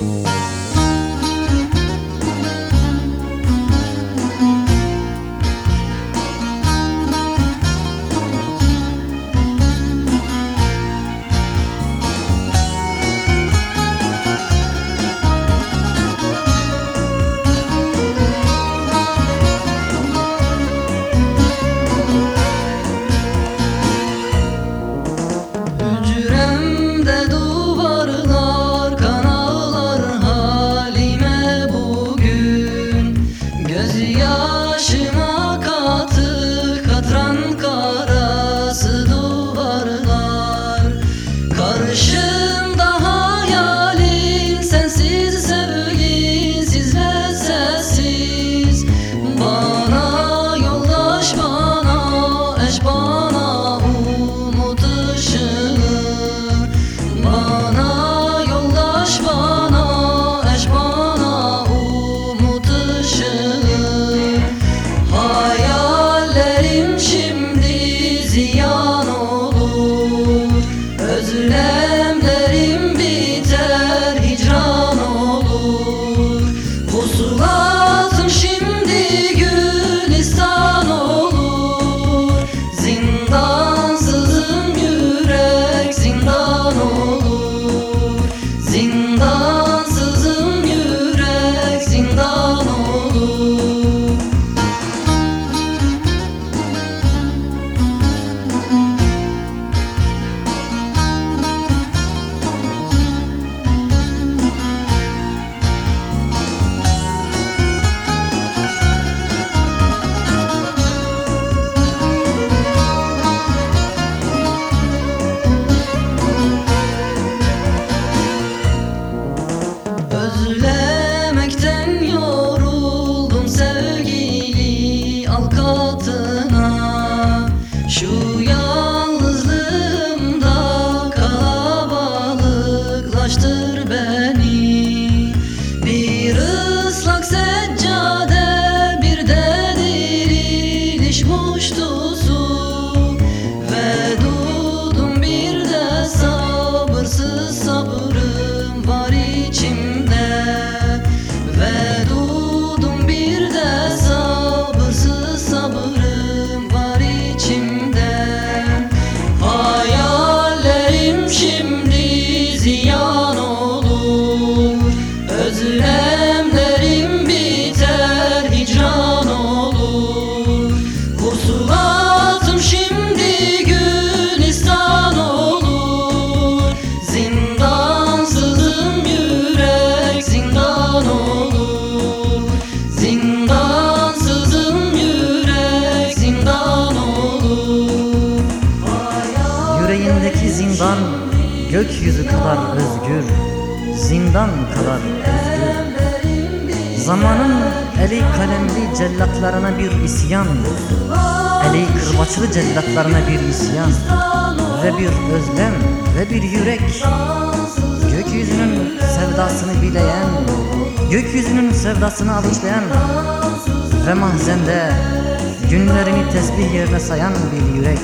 Bye. Söylemekten yoruldum sevgili al katına Şu Gökyüzü kadar özgür Zindan kadar özgür. Zamanın eli kalemli cellatlarına bir isyan Eli kırbaçlı cellatlarına bir isyan Ve bir özlem ve bir yürek. Gökyüzünün sevdasını bileyen Gökyüzünün sevdasını avuçlayan Ve mahzende günlerini tesbih yerine sayan bir yürek